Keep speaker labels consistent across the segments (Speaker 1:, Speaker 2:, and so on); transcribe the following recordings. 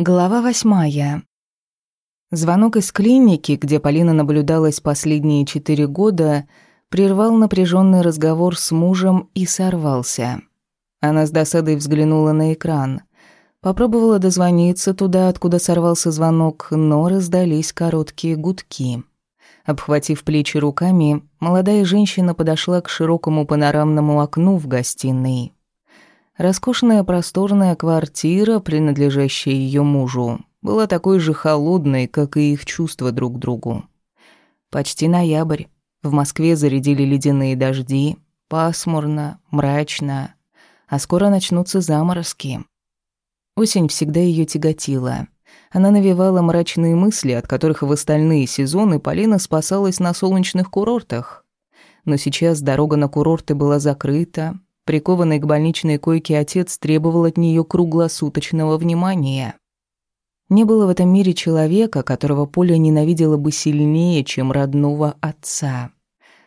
Speaker 1: Глава восьмая. Звонок из клиники, где Полина наблюдалась последние четыре года, прервал напряженный разговор с мужем и сорвался. Она с досадой взглянула на экран. Попробовала дозвониться туда, откуда сорвался звонок, но раздались короткие гудки. Обхватив плечи руками, молодая женщина подошла к широкому панорамному окну в гостиной. Роскошная просторная квартира, принадлежащая ее мужу, была такой же холодной, как и их чувства друг к другу. Почти ноябрь. В Москве зарядили ледяные дожди, пасмурно, мрачно, а скоро начнутся заморозки. Осень всегда ее тяготила. Она навевала мрачные мысли, от которых в остальные сезоны Полина спасалась на солнечных курортах. Но сейчас дорога на курорты была закрыта, Прикованный к больничной койке отец требовал от нее круглосуточного внимания. Не было в этом мире человека, которого Поля ненавидела бы сильнее, чем родного отца.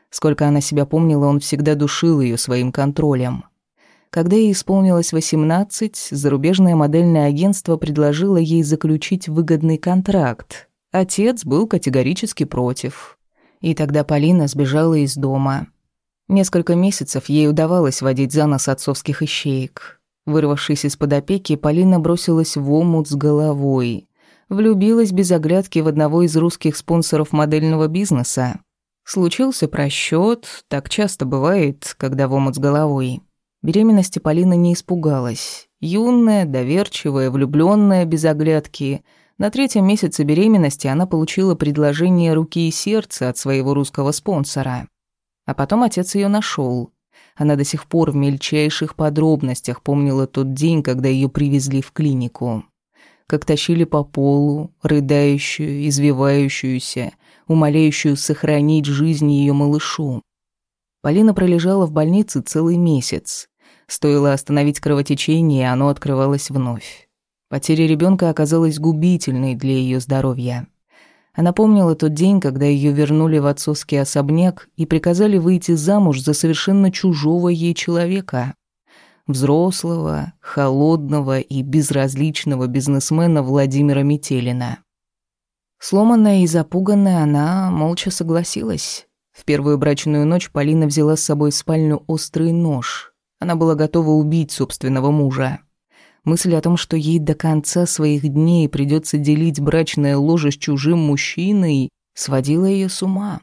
Speaker 1: Сколько она себя помнила, он всегда душил ее своим контролем. Когда ей исполнилось 18, зарубежное модельное агентство предложило ей заключить выгодный контракт. Отец был категорически против. И тогда Полина сбежала из дома. Несколько месяцев ей удавалось водить за нос отцовских ищеек. Вырвавшись из-под опеки, Полина бросилась в омут с головой. Влюбилась без оглядки в одного из русских спонсоров модельного бизнеса. Случился просчет, так часто бывает, когда в омут с головой. Беременности Полина не испугалась. Юная, доверчивая, влюбленная без оглядки. На третьем месяце беременности она получила предложение руки и сердца от своего русского спонсора. А потом отец ее нашел. Она до сих пор в мельчайших подробностях помнила тот день, когда ее привезли в клинику. Как тащили по полу, рыдающую, извивающуюся, умоляющую сохранить жизнь ее малышу. Полина пролежала в больнице целый месяц. Стоило остановить кровотечение, оно открывалось вновь. Потеря ребенка оказалась губительной для ее здоровья. Она помнила тот день, когда ее вернули в отцовский особняк и приказали выйти замуж за совершенно чужого ей человека. Взрослого, холодного и безразличного бизнесмена Владимира Метелина. Сломанная и запуганная, она молча согласилась. В первую брачную ночь Полина взяла с собой в спальню острый нож. Она была готова убить собственного мужа. Мысль о том, что ей до конца своих дней придется делить брачное ложе с чужим мужчиной, сводила ее с ума.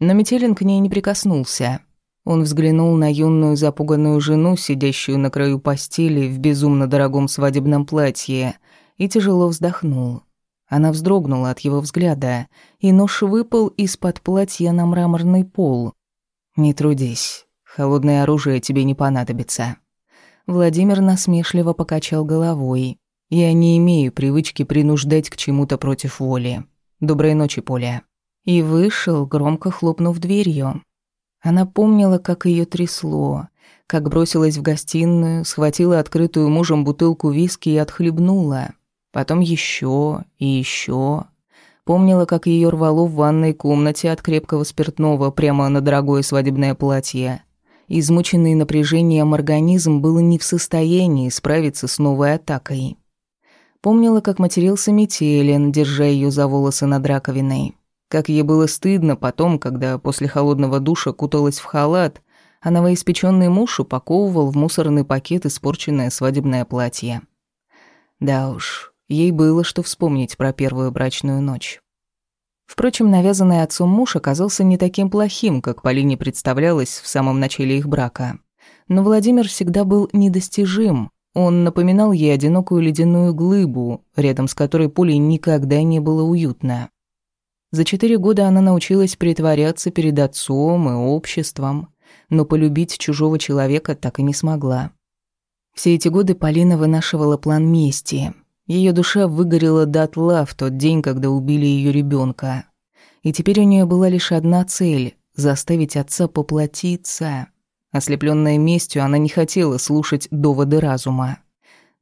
Speaker 1: Но Метелин к ней не прикоснулся. Он взглянул на юную запуганную жену, сидящую на краю постели в безумно дорогом свадебном платье, и тяжело вздохнул. Она вздрогнула от его взгляда, и нож выпал из-под платья на мраморный пол. «Не трудись, холодное оружие тебе не понадобится». Владимир насмешливо покачал головой. «Я не имею привычки принуждать к чему-то против воли. Доброй ночи, Поля». И вышел, громко хлопнув дверью. Она помнила, как ее трясло, как бросилась в гостиную, схватила открытую мужем бутылку виски и отхлебнула. Потом еще и еще. Помнила, как ее рвало в ванной комнате от крепкого спиртного прямо на дорогое свадебное платье. Измученный напряжением организм был не в состоянии справиться с новой атакой. Помнила, как матерился Метелин, держа ее за волосы над раковиной. Как ей было стыдно потом, когда после холодного душа куталась в халат, а новоиспеченный муж упаковывал в мусорный пакет испорченное свадебное платье. Да уж, ей было что вспомнить про первую брачную ночь. Впрочем, навязанный отцом муж оказался не таким плохим, как Полине представлялось в самом начале их брака. Но Владимир всегда был недостижим. Он напоминал ей одинокую ледяную глыбу, рядом с которой Поле никогда не было уютно. За четыре года она научилась притворяться перед отцом и обществом, но полюбить чужого человека так и не смогла. Все эти годы Полина вынашивала план мести — ее душа выгорела дотла в тот день, когда убили ее ребенка. И теперь у нее была лишь одна цель — заставить отца поплатиться. Ослепленная местью, она не хотела слушать доводы разума.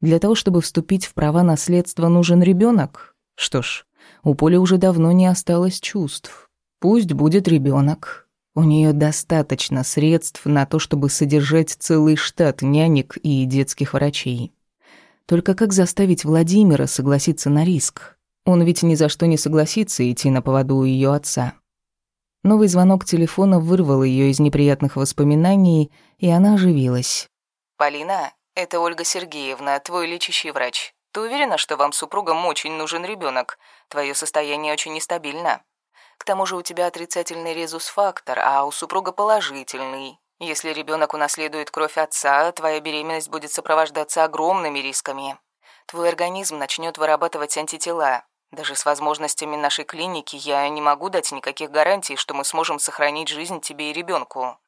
Speaker 1: Для того, чтобы вступить в права наследства, нужен ребенок. Что ж, у Поли уже давно не осталось чувств. Пусть будет ребенок. У нее достаточно средств на то, чтобы содержать целый штат нянек и детских врачей. Только как заставить Владимира согласиться на риск? Он ведь ни за что не согласится идти на поводу у её отца. Новый звонок телефона вырвал её из неприятных воспоминаний, и она оживилась.
Speaker 2: «Полина, это Ольга Сергеевна, твой лечащий врач. Ты уверена, что вам с супругом очень нужен ребенок? Твое состояние очень нестабильно. К тому же у тебя отрицательный резус-фактор, а у супруга положительный. Если ребенок унаследует кровь отца, твоя беременность будет сопровождаться огромными рисками. Твой организм начнет вырабатывать антитела. Даже с возможностями нашей клиники я не могу дать никаких гарантий, что мы сможем сохранить жизнь тебе и ребенку.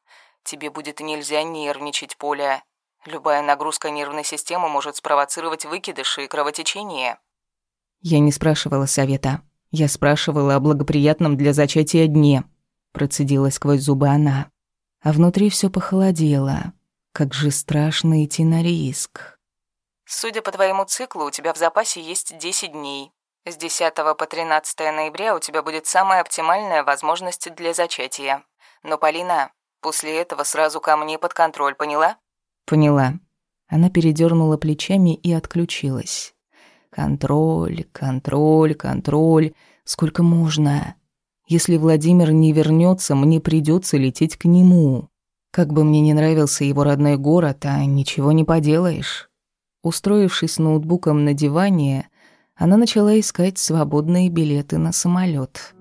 Speaker 2: Тебе будет нельзя нервничать, Поля. Любая нагрузка нервной системы может спровоцировать выкидыши и кровотечение.
Speaker 1: Я не спрашивала совета. Я спрашивала о благоприятном для зачатия дне. Процедила сквозь зубы она а внутри все похолодело. Как же страшно идти на риск.
Speaker 2: Судя по твоему циклу, у тебя в запасе есть 10 дней. С 10 по 13 ноября у тебя будет самая оптимальная возможность для зачатия. Но, Полина, после этого сразу ко мне под контроль, поняла?
Speaker 1: Поняла. Она передернула плечами и отключилась. Контроль, контроль, контроль. Сколько можно? Если Владимир не вернется, мне придется лететь к нему. Как бы мне не нравился его родной город, а ничего не поделаешь. Устроившись ноутбуком на диване, она начала искать свободные билеты на самолет.